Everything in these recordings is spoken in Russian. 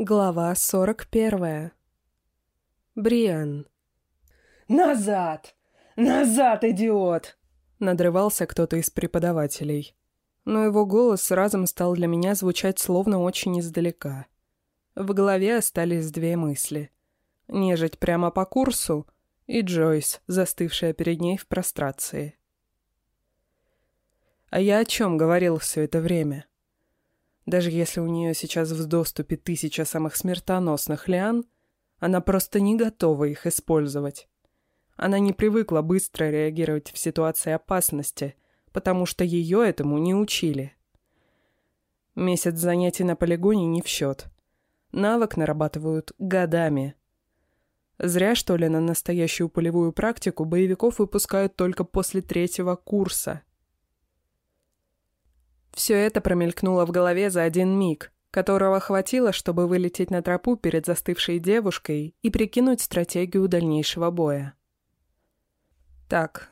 Глава сорок первая. Бриан. «Назад! Назад, идиот!» Надрывался кто-то из преподавателей. Но его голос разом стал для меня звучать словно очень издалека. В голове остались две мысли. Нежить прямо по курсу и Джойс, застывшая перед ней в прострации. А я о чем говорил все это время? Даже если у нее сейчас в доступе тысяча самых смертоносных лиан, она просто не готова их использовать. Она не привыкла быстро реагировать в ситуации опасности, потому что ее этому не учили. Месяц занятий на полигоне не в счет. Навык нарабатывают годами. Зря, что ли, на настоящую полевую практику боевиков выпускают только после третьего курса – все это промелькнуло в голове за один миг, которого хватило, чтобы вылететь на тропу перед застывшей девушкой и прикинуть стратегию дальнейшего боя. Так,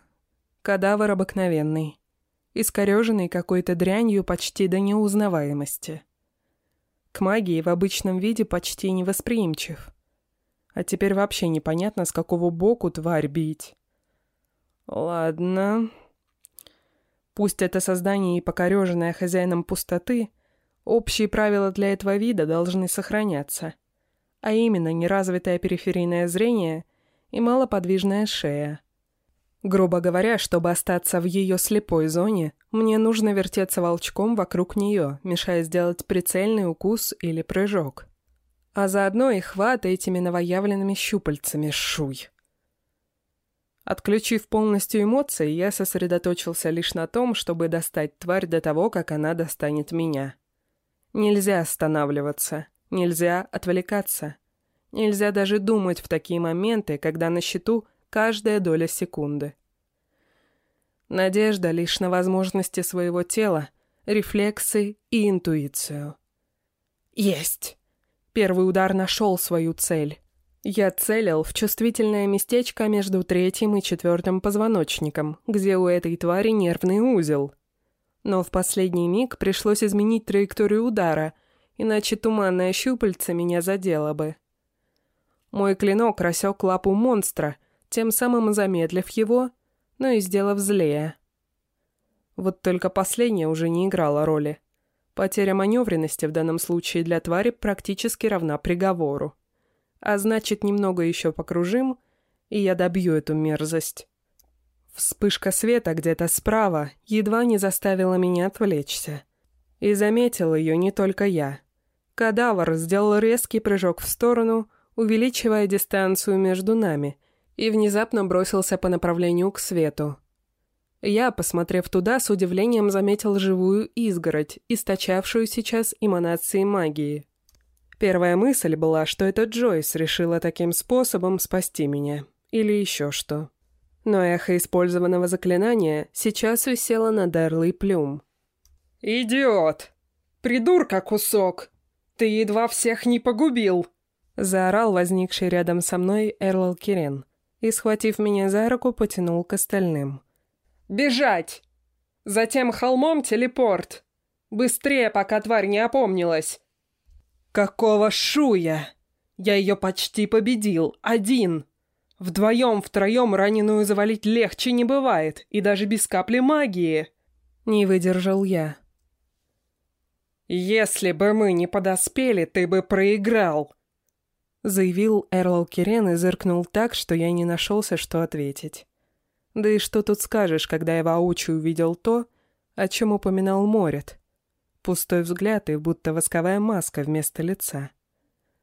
кадавр обыкновенный, искореженный какой-то дрянью почти до неузнаваемости. К магии в обычном виде почти невосприимчив. А теперь вообще непонятно, с какого боку тварь бить. Ладно, Пусть это создание и покореженное хозяином пустоты, общие правила для этого вида должны сохраняться. А именно неразвитое периферийное зрение и малоподвижная шея. Грубо говоря, чтобы остаться в ее слепой зоне, мне нужно вертеться волчком вокруг нее, мешая сделать прицельный укус или прыжок. А заодно и хват этими новоявленными щупальцами шуй. Отключив полностью эмоции, я сосредоточился лишь на том, чтобы достать тварь до того, как она достанет меня. Нельзя останавливаться, нельзя отвлекаться. Нельзя даже думать в такие моменты, когда на счету каждая доля секунды. Надежда лишь на возможности своего тела, рефлексы и интуицию. Есть! Первый удар нашел свою цель. Я целил в чувствительное местечко между третьим и четвертым позвоночником, где у этой твари нервный узел. Но в последний миг пришлось изменить траекторию удара, иначе туманное щупальце меня задело бы. Мой клинок рассек лапу монстра, тем самым замедлив его, но и сделав злее. Вот только последнее уже не играло роли. Потеря маневренности в данном случае для твари практически равна приговору. А значит, немного еще покружим, и я добью эту мерзость. Вспышка света где-то справа едва не заставила меня отвлечься. И заметил ее не только я. Кадавр сделал резкий прыжок в сторону, увеличивая дистанцию между нами, и внезапно бросился по направлению к свету. Я, посмотрев туда, с удивлением заметил живую изгородь, источавшую сейчас эманации магии. Первая мысль была, что это Джойс решила таким способом спасти меня. Или еще что. Но эхо использованного заклинания сейчас висело на Дерлой Плюм. «Идиот! Придурка кусок! Ты едва всех не погубил!» Заорал возникший рядом со мной Эрлал Кирен и, схватив меня за руку, потянул к остальным. «Бежать! Затем холмом телепорт! Быстрее, пока тварь не опомнилась! «Какого шуя? Я ее почти победил. Один. Вдвоем-втроем раненую завалить легче не бывает, и даже без капли магии». Не выдержал я. «Если бы мы не подоспели, ты бы проиграл», заявил Эрлал Кирен и зыркнул так, что я не нашелся, что ответить. Да и что тут скажешь, когда я воочию увидел то, о чем упоминал Морет. Пустой взгляд и будто восковая маска вместо лица.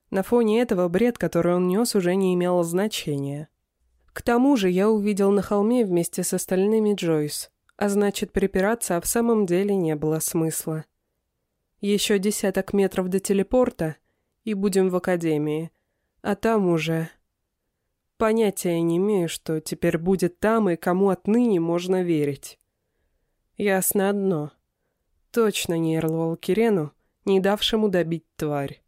На фоне этого бред, который он нес, уже не имел значения. К тому же я увидел на холме вместе с остальными Джойс, а значит, припираться в самом деле не было смысла. Еще десяток метров до телепорта, и будем в академии. А там уже... Понятия не имею, что теперь будет там и кому отныне можно верить. Ясно одно — точно не Эрлуал Кирену, не давшему добить тварь.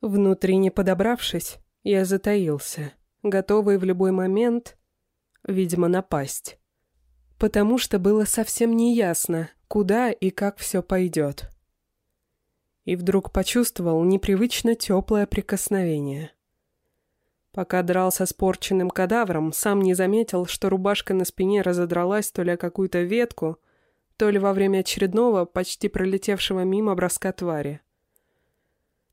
Внутренне подобравшись, я затаился, готовый в любой момент, видимо, напасть. Потому что было совсем неясно, куда и как все пойдет. и вдруг почувствовал непривычно теплое прикосновение. Пока дрался с порченным кадавром, сам не заметил, что рубашка на спине разодралась то ли какую-то ветку, то ли во время очередного, почти пролетевшего мимо броска твари.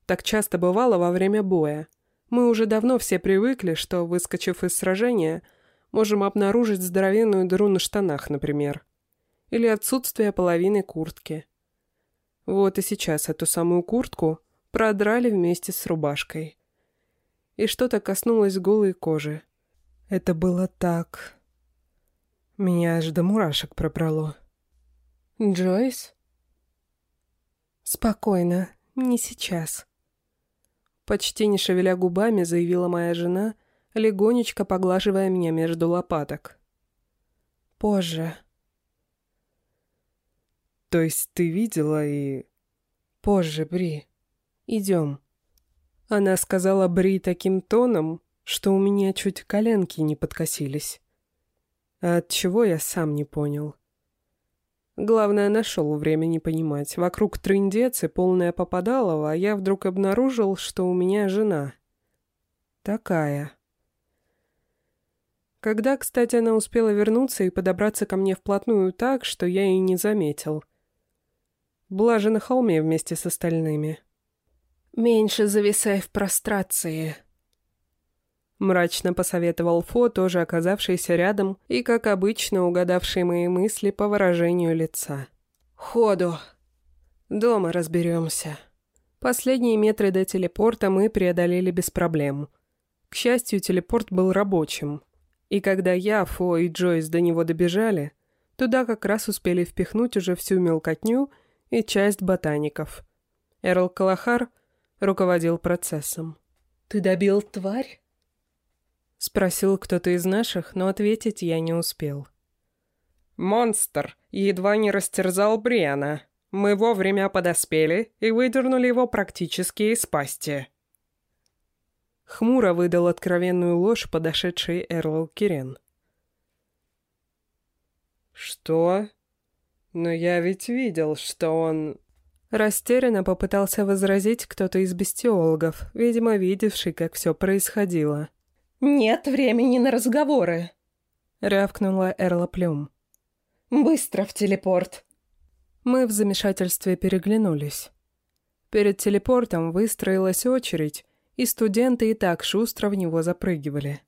Так часто бывало во время боя. Мы уже давно все привыкли, что, выскочив из сражения, можем обнаружить здоровенную дыру на штанах, например. Или отсутствие половины куртки. Вот и сейчас эту самую куртку продрали вместе с рубашкой и что-то коснулось голой кожи. Это было так... Меня аж до мурашек пробрало. «Джойс?» «Спокойно, не сейчас». Почти не шевеля губами, заявила моя жена, легонечко поглаживая меня между лопаток. «Позже». «То есть ты видела и...» «Позже, Бри. Идем». Она сказала Бри таким тоном, что у меня чуть коленки не подкосились. А от чего я сам не понял. Главное, нашел время не понимать. Вокруг трындец и полная попадалова, а я вдруг обнаружил, что у меня жена. Такая. Когда, кстати, она успела вернуться и подобраться ко мне вплотную так, что я и не заметил. Была же на холме вместе с остальными. «Меньше зависай в прострации», — мрачно посоветовал Фо, тоже оказавшийся рядом и, как обычно, угадавший мои мысли по выражению лица. «Ходу. Дома разберемся». Последние метры до телепорта мы преодолели без проблем. К счастью, телепорт был рабочим. И когда я, Фо и Джойс до него добежали, туда как раз успели впихнуть уже всю мелкотню и часть ботаников. Эрл Калахар — руководил процессом. «Ты добил тварь?» Спросил кто-то из наших, но ответить я не успел. «Монстр едва не растерзал Бриана. Мы вовремя подоспели и выдернули его практически из пасти». Хмуро выдал откровенную ложь подошедший Эрл Кирен. «Что? Но я ведь видел, что он...» Растерянно попытался возразить кто-то из бестиологов, видимо, видевший, как все происходило. «Нет времени на разговоры», — рявкнула Эрла Плюм. «Быстро в телепорт». Мы в замешательстве переглянулись. Перед телепортом выстроилась очередь, и студенты и так шустро в него запрыгивали.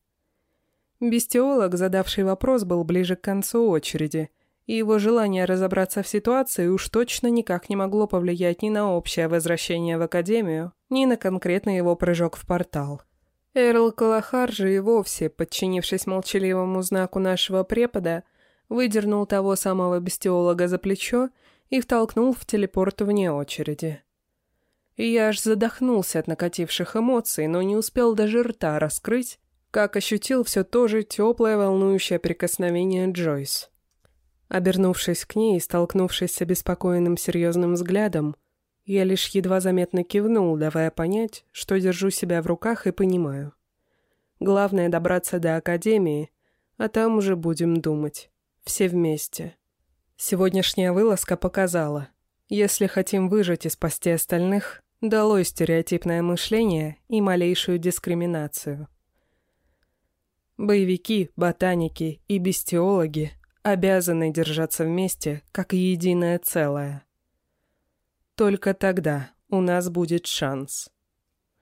Бестиолог, задавший вопрос, был ближе к концу очереди — и его желание разобраться в ситуации уж точно никак не могло повлиять ни на общее возвращение в Академию, ни на конкретный его прыжок в портал. Эрл Калахар же и вовсе, подчинившись молчаливому знаку нашего препода, выдернул того самого бестиолога за плечо и втолкнул в телепорт вне очереди. Я аж задохнулся от накативших эмоций, но не успел даже рта раскрыть, как ощутил все то же теплое волнующее прикосновение Джойс. Обернувшись к ней и столкнувшись с обеспокоенным серьезным взглядом, я лишь едва заметно кивнул, давая понять, что держу себя в руках и понимаю. Главное добраться до Академии, а там уже будем думать. Все вместе. Сегодняшняя вылазка показала, если хотим выжить и спасти остальных, долой стереотипное мышление и малейшую дискриминацию. Боевики, ботаники и бестиологи обязаны держаться вместе, как единое целое. Только тогда у нас будет шанс.